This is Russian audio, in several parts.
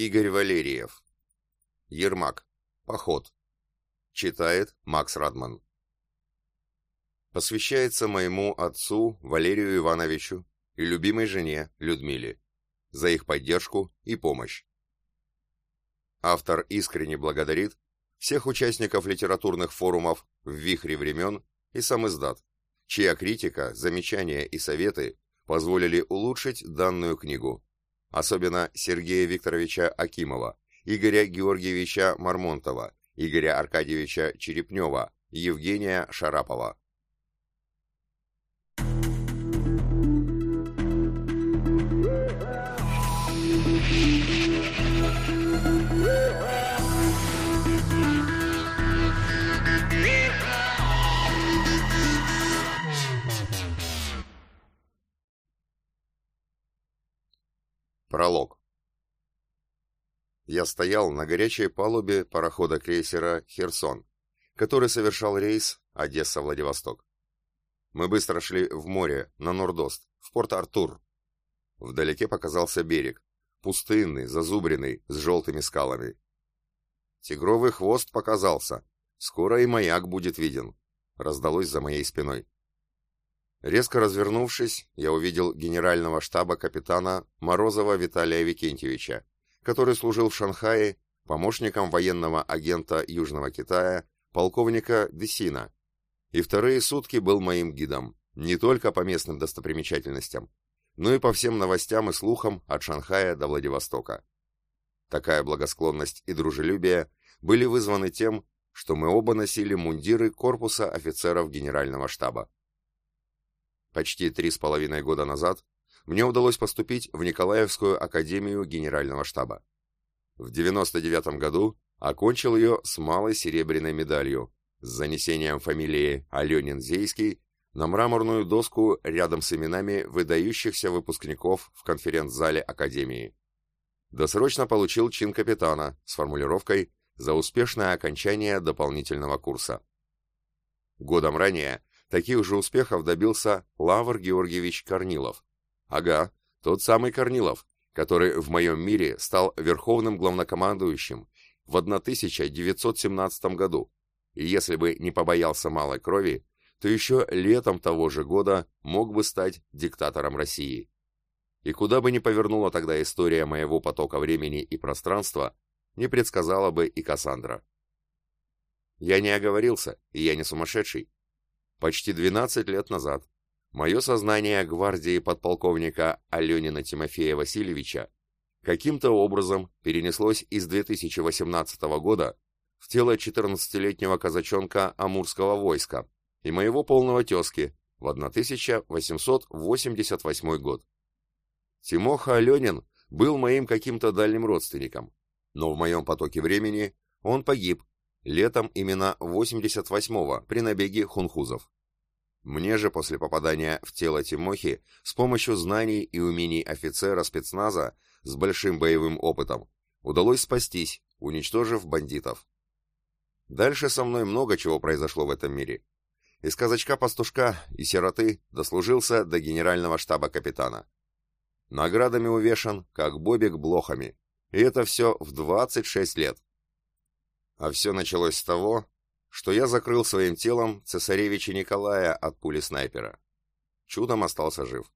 Игорь Валериев. Ермак. Поход. Читает Макс Радман. Посвящается моему отцу Валерию Ивановичу и любимой жене Людмиле за их поддержку и помощь. Автор искренне благодарит всех участников литературных форумов в вихре времен и сам издат, чья критика, замечания и советы позволили улучшить данную книгу. Особенно Сергея Викторовича Акимова, Игоря Георгиевича Мармонтова, Игоря Аркадьевича Черепнева, Евгения Шарапова. Пролог. Я стоял на горячей палубе парохода-крейсера «Херсон», который совершал рейс Одесса-Владивосток. Мы быстро шли в море, на Нордост, в порт Артур. Вдалеке показался берег, пустынный, зазубренный, с желтыми скалами. Тигровый хвост показался. Скоро и маяк будет виден. Раздалось за моей спиной. Резко развернувшись, я увидел генерального штаба капитана Морозова Виталия Викентьевича, который служил в Шанхае помощником военного агента Южного Китая, полковника Десина, и вторые сутки был моим гидом, не только по местным достопримечательностям, но и по всем новостям и слухам от Шанхая до Владивостока. Такая благосклонность и дружелюбие были вызваны тем, что мы оба носили мундиры корпуса офицеров генерального штаба. Почти три с половиной года назад мне удалось поступить в Николаевскую академию генерального штаба. В 99 году окончил ее с малой серебряной медалью с занесением фамилии Аленин-Зейский на мраморную доску рядом с именами выдающихся выпускников в конференц-зале Академии. Досрочно получил чин капитана с формулировкой «за успешное окончание дополнительного курса». Годом ранее Таких же успехов добился Лавр Георгиевич Корнилов. Ага, тот самый Корнилов, который в моем мире стал верховным главнокомандующим в 1917 году, и если бы не побоялся малой крови, то еще летом того же года мог бы стать диктатором России. И куда бы ни повернула тогда история моего потока времени и пространства, не предсказала бы и Кассандра. Я не оговорился, и я не сумасшедший. Почти 12 лет назад мое сознание гвардии подполковника Аленина Тимофея Васильевича каким-то образом перенеслось из 2018 года в тело 14-летнего казачонка Амурского войска и моего полного тезки в 1888 год. Тимоха Аленин был моим каким-то дальним родственником, но в моем потоке времени он погиб летом именно 88-го при набеге хунхузов. Мне же после попадания в тело Тимохи с помощью знаний и умений офицера спецназа с большим боевым опытом удалось спастись, уничтожив бандитов. Дальше со мной много чего произошло в этом мире. Из казачка-пастушка и сироты дослужился до генерального штаба капитана. Наградами увешан, как бобик блохами. И это все в 26 лет. А все началось с того, что я закрыл своим телом цесаревича Николая от пули снайпера. Чудом остался жив.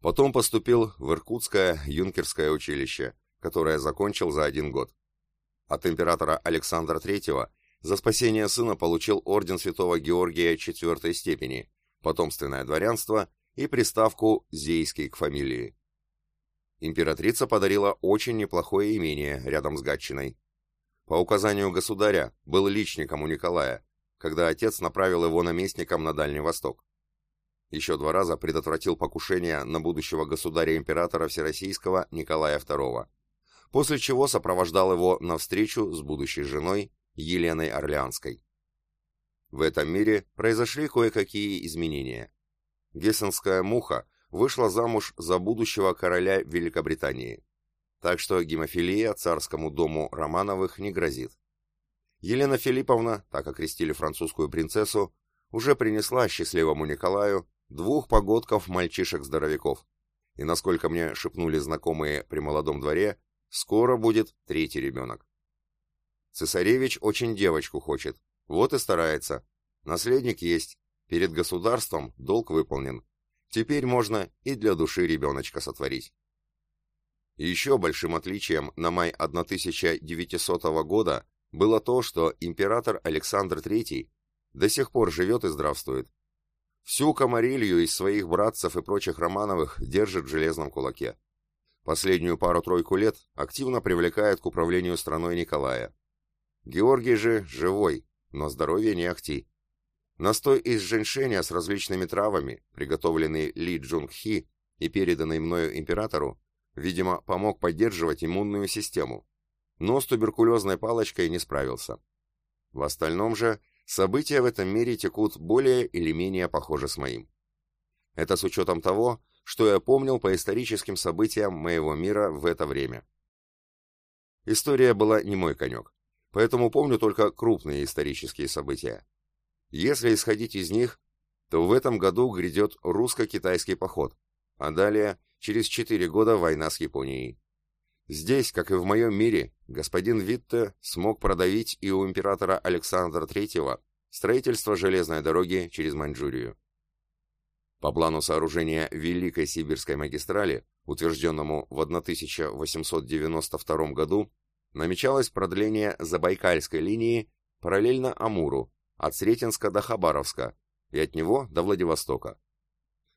Потом поступил в Иркутское юнкерское училище, которое закончил за один год. От императора Александра III за спасение сына получил орден святого Георгия четвертой степени, потомственное дворянство и приставку «Зейский» к фамилии. Императрица подарила очень неплохое имение рядом с Гатчиной, по указанию государя был личником у Николая, когда отец направил его наместником на Дальний Восток. Еще два раза предотвратил покушение на будущего государя-императора Всероссийского Николая II, после чего сопровождал его на встречу с будущей женой Еленой Орлеанской. В этом мире произошли кое-какие изменения. Гессенская муха вышла замуж за будущего короля Великобритании так что гемофилия царскому дому Романовых не грозит. Елена Филипповна, так окрестили французскую принцессу, уже принесла счастливому Николаю двух погодков мальчишек-здоровяков. И насколько мне шепнули знакомые при молодом дворе, Скоро будет третий ребенок. Цесаревич очень девочку хочет, вот и старается. Наследник есть, перед государством долг выполнен. Теперь можно и для души ребеночка сотворить. Еще большим отличием на май 1900 года было то, что император Александр III до сих пор живет и здравствует. Всю комарилью из своих братцев и прочих Романовых держит в железном кулаке. Последнюю пару-тройку лет активно привлекает к управлению страной Николая. Георгий же живой, но здоровье не ахти. Настой из женьшеня с различными травами, приготовленный Ли Джунг Хи и переданный мною императору, видимо, помог поддерживать иммунную систему, но с туберкулезной палочкой не справился. В остальном же события в этом мире текут более или менее похоже с моим. Это с учетом того, что я помнил по историческим событиям моего мира в это время. История была не мой конек, поэтому помню только крупные исторические события. Если исходить из них, то в этом году грядет русско-китайский поход, а далее, через четыре года, война с Японией. Здесь, как и в моем мире, господин Витте смог продавить и у императора Александра III строительство железной дороги через Маньчжурию. По плану сооружения Великой Сибирской магистрали, утвержденному в 1892 году, намечалось продление Забайкальской линии параллельно Амуру, от Сретенска до Хабаровска и от него до Владивостока.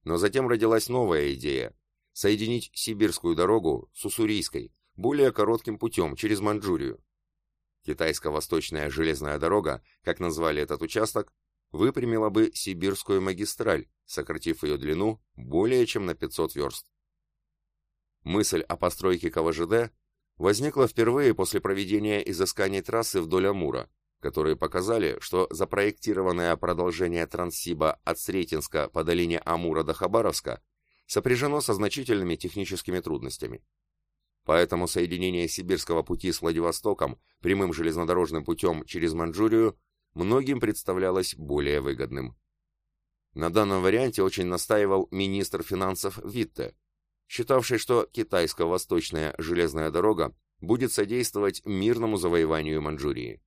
Но затем родилась новая идея – соединить Сибирскую дорогу с Уссурийской, более коротким путем через Маньчжурию. Китайско-восточная железная дорога, как назвали этот участок, выпрямила бы Сибирскую магистраль, сократив ее длину более чем на 500 верст. Мысль о постройке КВЖД возникла впервые после проведения изысканий трассы вдоль Амура, которые показали, что запроектированное продолжение Транссиба от Сретенска по долине Амура до Хабаровска сопряжено со значительными техническими трудностями. Поэтому соединение Сибирского пути с Владивостоком прямым железнодорожным путем через Маньчжурию многим представлялось более выгодным. На данном варианте очень настаивал министр финансов Витте, считавший, что китайско-восточная железная дорога будет содействовать мирному завоеванию Маньчжурии.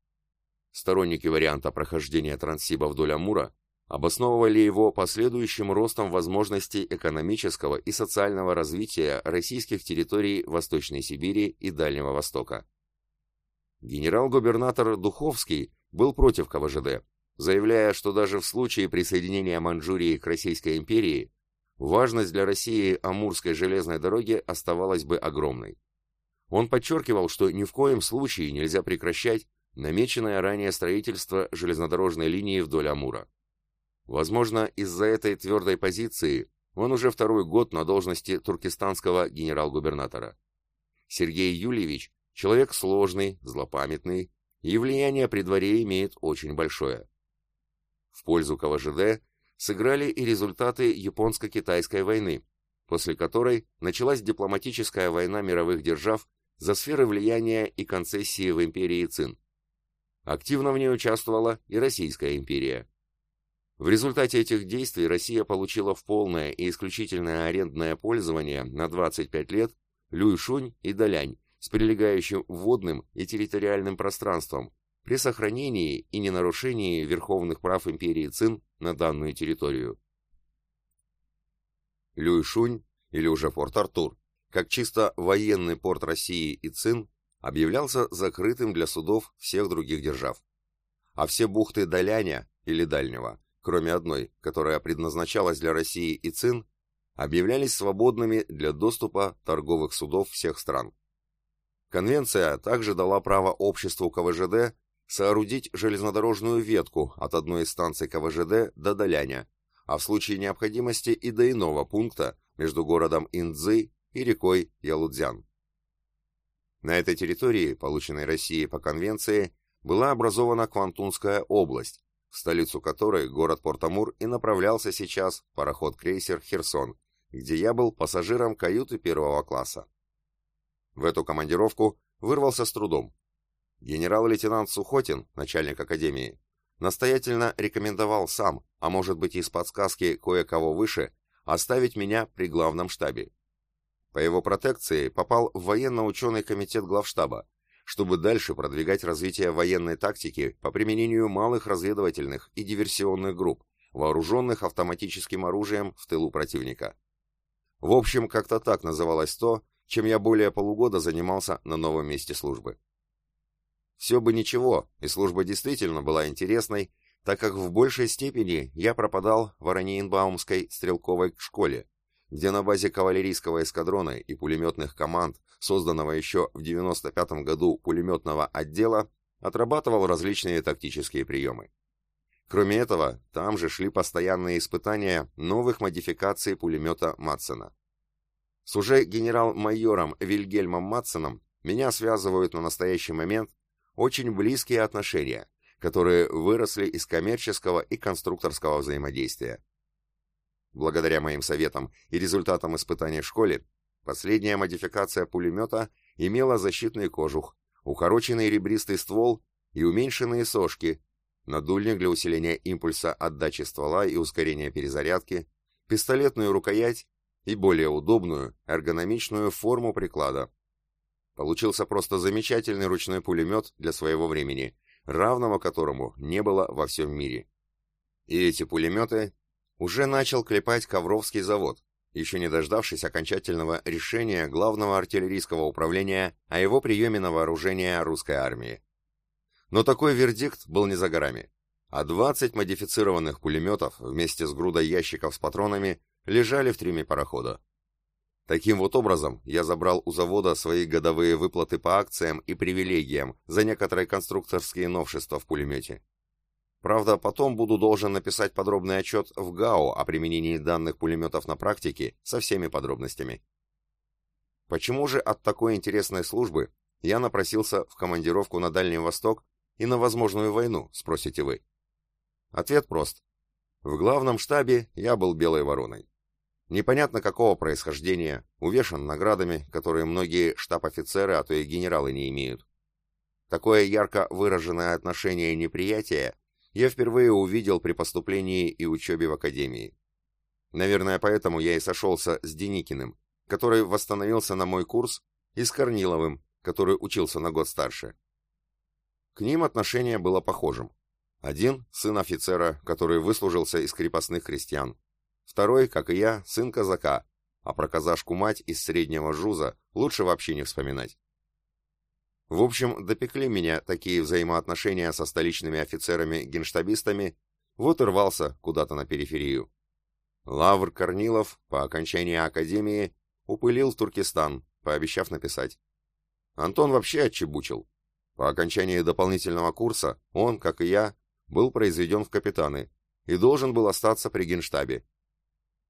Сторонники варианта прохождения Транссиба вдоль Амура обосновывали его последующим ростом возможностей экономического и социального развития российских территорий Восточной Сибири и Дальнего Востока. Генерал-губернатор Духовский был против КВЖД, заявляя, что даже в случае присоединения Маньчжурии к Российской империи важность для России Амурской железной дороги оставалась бы огромной. Он подчеркивал, что ни в коем случае нельзя прекращать намеченное ранее строительство железнодорожной линии вдоль Амура. Возможно, из-за этой твердой позиции он уже второй год на должности туркестанского генерал-губернатора. Сергей Юльевич – человек сложный, злопамятный, и влияние при дворе имеет очень большое. В пользу КВЖД сыграли и результаты японско-китайской войны, после которой началась дипломатическая война мировых держав за сферы влияния и концессии в империи Цин. Активно в ней участвовала и Российская империя. В результате этих действий Россия получила в полное и исключительное арендное пользование на 25 лет Люйшунь и Далянь с прилегающим водным и территориальным пространством при сохранении и ненарушении верховных прав империи Цин на данную территорию. Люйшунь, или уже Порт-Артур, как чисто военный порт России и Цин, объявлялся закрытым для судов всех других держав. А все бухты Даляня или Дальнего, кроме одной, которая предназначалась для России и Цин, объявлялись свободными для доступа торговых судов всех стран. Конвенция также дала право обществу КВЖД соорудить железнодорожную ветку от одной из станций КВЖД до Даляня, а в случае необходимости и до иного пункта между городом Индзы и рекой Ялудзян. На этой территории, полученной Россией по конвенции, была образована Квантунская область, в столицу которой, город Порт-Амур, и направлялся сейчас пароход-крейсер «Херсон», где я был пассажиром каюты первого класса. В эту командировку вырвался с трудом. Генерал-лейтенант Сухотин, начальник академии, настоятельно рекомендовал сам, а может быть и с подсказки кое-кого выше, оставить меня при главном штабе. по его протекции попал в военно-ученый комитет главштаба, чтобы дальше продвигать развитие военной тактики по применению малых разведывательных и диверсионных групп, вооруженных автоматическим оружием в тылу противника. В общем, как-то так называлось то, чем я более полугода занимался на новом месте службы. Все бы ничего, и служба действительно была интересной, так как в большей степени я пропадал в Ораниенбаумской стрелковой школе, где на базе кавалерийского эскадрона и пулеметных команд, созданного еще в 95 году пулеметного отдела, отрабатывал различные тактические приемы. Кроме этого, там же шли постоянные испытания новых модификаций пулемета Матсена. С уже генерал-майором Вильгельмом Матсеном меня связывают на настоящий момент очень близкие отношения, которые выросли из коммерческого и конструкторского взаимодействия. Благодаря моим советам и результатам испытаний в школе, последняя модификация пулемета имела защитный кожух, укороченный ребристый ствол и уменьшенные сошки, надульник для усиления импульса отдачи ствола и ускорения перезарядки, пистолетную рукоять и более удобную, эргономичную форму приклада. Получился просто замечательный ручной пулемет для своего времени, равного которому не было во всем мире. И эти пулеметы уже начал клепать Ковровский завод, еще не дождавшись окончательного решения Главного артиллерийского управления о его приеме на вооружение русской армии. Но такой вердикт был не за горами, а 20 модифицированных пулеметов вместе с грудой ящиков с патронами лежали в трюме парохода. Таким вот образом, я забрал у завода свои годовые выплаты по акциям и привилегиям за некоторые конструкторские новшества в пулемете. Правда, потом буду должен написать подробный отчет в ГАО о применении данных пулеметов на практике со всеми подробностями. Почему же от такой интересной службы я напросился в командировку на Дальний Восток и на возможную войну, спросите вы? Ответ прост. В главном штабе я был белой вороной. Непонятно какого происхождения, увешан наградами, которые многие штаб-офицеры, а то и генералы не имеют. Такое ярко выраженное отношение неприятия я впервые увидел при поступлении и учебе в академии. Наверное, поэтому я и сошелся с Деникиным, который восстановился на мой курс, и с Корниловым, который учился на год старше. К ним отношение было похожим. Один – сын офицера, который выслужился из крепостных крестьян. Второй, как и я, сын казака, а про казашку-мать из среднего жуза лучше вообще не вспоминать. В общем, допекли меня такие взаимоотношения со столичными офицерами-генштабистами, вот и рвался куда-то на периферию. Лавр Корнилов по окончании академии упылил в Туркестан, пообещав написать. Антон вообще отчебучил. По окончании дополнительного курса он, как и я, был произведен в капитаны и должен был остаться при генштабе.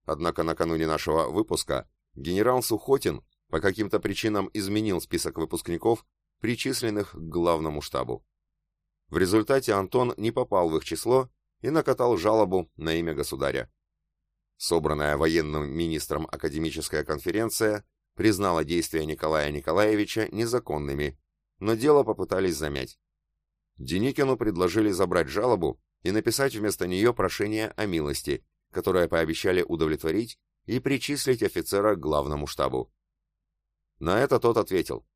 Однако накануне нашего выпуска генерал Сухотин по каким-то причинам изменил список выпускников причисленных к главному штабу. В результате Антон не попал в их число и накатал жалобу на имя государя. Собранная военным министром академическая конференция признала действия Николая Николаевича незаконными, но дело попытались замять. Деникину предложили забрать жалобу и написать вместо нее прошение о милости, которое пообещали удовлетворить и причислить офицера к главному штабу. На это тот ответил,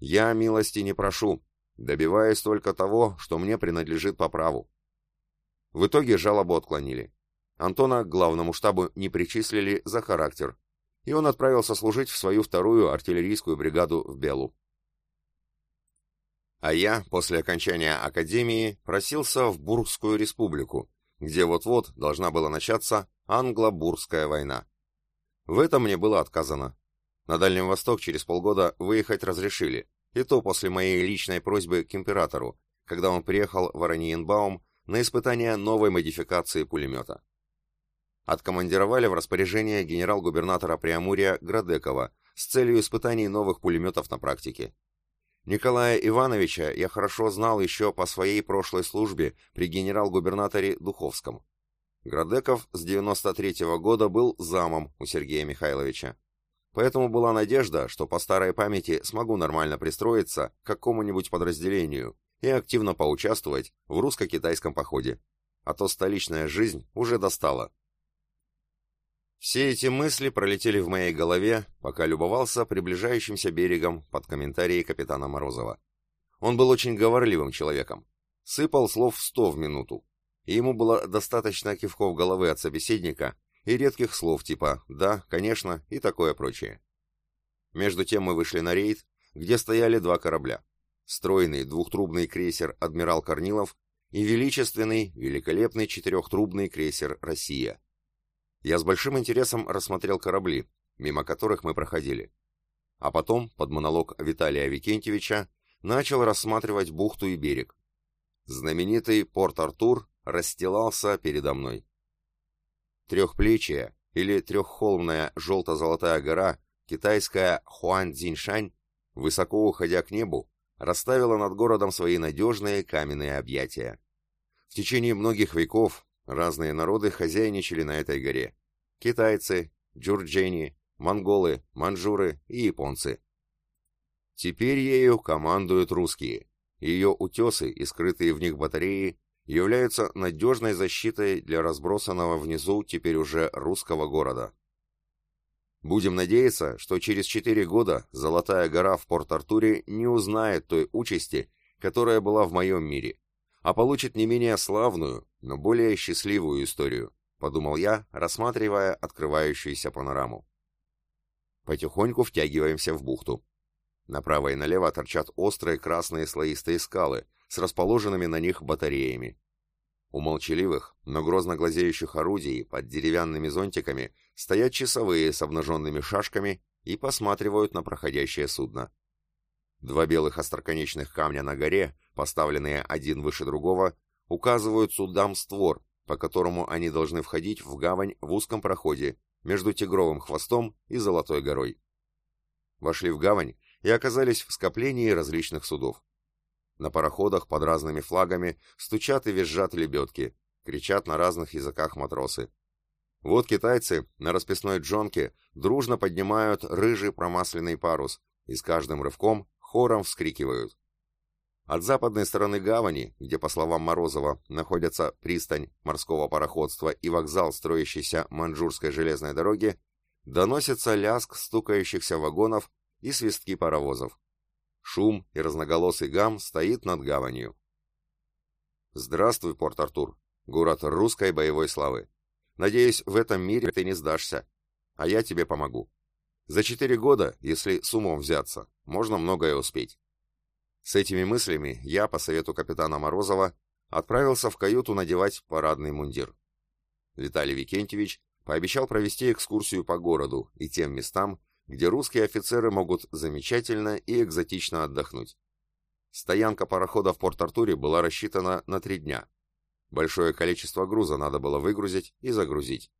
я милости не прошу, добиваясь только того, что мне принадлежит по праву. В итоге жалобу отклонили. Антона к главному штабу не причислили за характер, и он отправился служить в свою вторую артиллерийскую бригаду в Белу. А я, после окончания академии, просился в Бургскую республику, где вот-вот должна была начаться англо-бургская война. В этом мне было отказано, на Дальнем Восток через полгода выехать разрешили, и то после моей личной просьбы к императору, когда он приехал в Ораниенбаум на испытание новой модификации пулемета. Откомандировали в распоряжение генерал-губернатора Преамурья Градекова с целью испытаний новых пулеметов на практике. Николая Ивановича я хорошо знал еще по своей прошлой службе при генерал-губернаторе Духовском. Градеков с 93 -го года был замом у Сергея Михайловича. Поэтому была надежда, что по старой памяти смогу нормально пристроиться к какому-нибудь подразделению и активно поучаствовать в русско-китайском походе. А то столичная жизнь уже достала. Все эти мысли пролетели в моей голове, пока любовался приближающимся берегом под комментарии капитана Морозова. Он был очень говорливым человеком. Сыпал слов сто в минуту. И ему было достаточно кивков головы от собеседника и редких слов типа «да», «конечно» и такое прочее. Между тем мы вышли на рейд, где стояли два корабля. Стройный двухтрубный крейсер «Адмирал Корнилов» и величественный, великолепный четырехтрубный крейсер «Россия». Я с большим интересом рассмотрел корабли, мимо которых мы проходили. А потом, под монолог Виталия Викентьевича, начал рассматривать бухту и берег. Знаменитый Порт-Артур расстилался передо мной. Трехплечья или треххолмная желто-золотая гора, китайская Хуан-Дзиньшань, высоко уходя к небу, расставила над городом свои надежные каменные объятия. В течение многих веков Разные народы хозяйничали на этой горе. Китайцы, джурджени, монголы, манжуры и японцы. Теперь ею командуют русские. Ее утесы и скрытые в них батареи являются надежной защитой для разбросанного внизу теперь уже русского города. Будем надеяться, что через четыре года Золотая гора в Порт-Артуре не узнает той участи, которая была в моем мире, а получит не менее славную, но более счастливую историю, подумал я, рассматривая открывающуюся панораму. Потихоньку втягиваемся в бухту. Направо и налево торчат острые красные слоистые скалы с расположенными на них батареями. У молчаливых, но грозно глазеющих орудий под деревянными зонтиками стоят часовые с обнаженными шашками и посматривают на проходящее судно. Два белых остроконечных камня на горе, поставленные один выше другого, указывают судам створ, по которому они должны входить в гавань в узком проходе между Тигровым хвостом и Золотой горой. Вошли в гавань и оказались в скоплении различных судов. На пароходах под разными флагами стучат и визжат лебедки, кричат на разных языках матросы. Вот китайцы на расписной джонке дружно поднимают рыжий промасленный парус и с каждым рывком хором вскрикивают. От западной стороны гавани, где, по словам Морозова, находятся пристань морского пароходства и вокзал строящейся маньчжурской железной дороги, доносится лязг стукающихся вагонов и свистки паровозов. Шум и разноголосый гам стоит над гаванью. Здравствуй, Порт-Артур, город русской боевой славы. Надеюсь, в этом мире ты не сдашься, а я тебе помогу. За четыре года, если с умом взяться, можно многое успеть. С этими мыслями я, по совету капитана Морозова, отправился в каюту надевать парадный мундир. Виталий Викентьевич пообещал провести экскурсию по городу и тем местам, где русские офицеры могут замечательно и экзотично отдохнуть. Стоянка парохода в Порт-Артуре была рассчитана на три дня. Большое количество груза надо было выгрузить и загрузить.